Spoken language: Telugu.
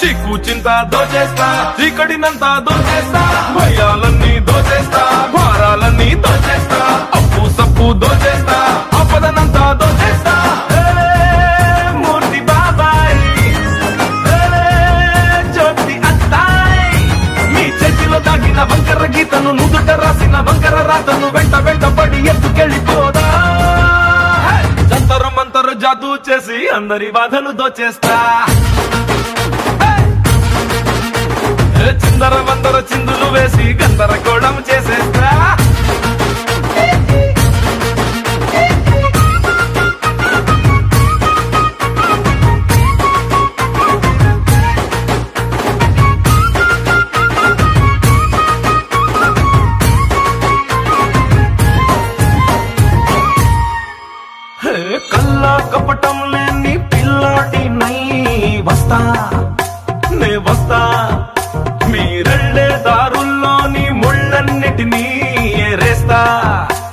చీకు చింత దోచేస్తా చీకటినంతా దోచేస్తా భయాలన్నీ దోచేస్తా భారాలన్నీ దోచేస్తా అప్పు సప్పు దోచేస్తా ఆపదనంతా దోచేస్తా. మూర్తి బాబాయ్ ఏ, అత్తాయ్. నీ చేతిలో దాగిన వంకర గీతను నుదుట రాసిన వంకర రాతను వెంట వెంట పడి ఎత్తుకెళ్ళిపోదా. హే! జంతరు మంతరు జాదూ చేసి అందరి బాధలు దోచేస్తా. చిందులు వేసి గందరగోళం చేసేస్తా. కల్లా కపటం లేని fiesta.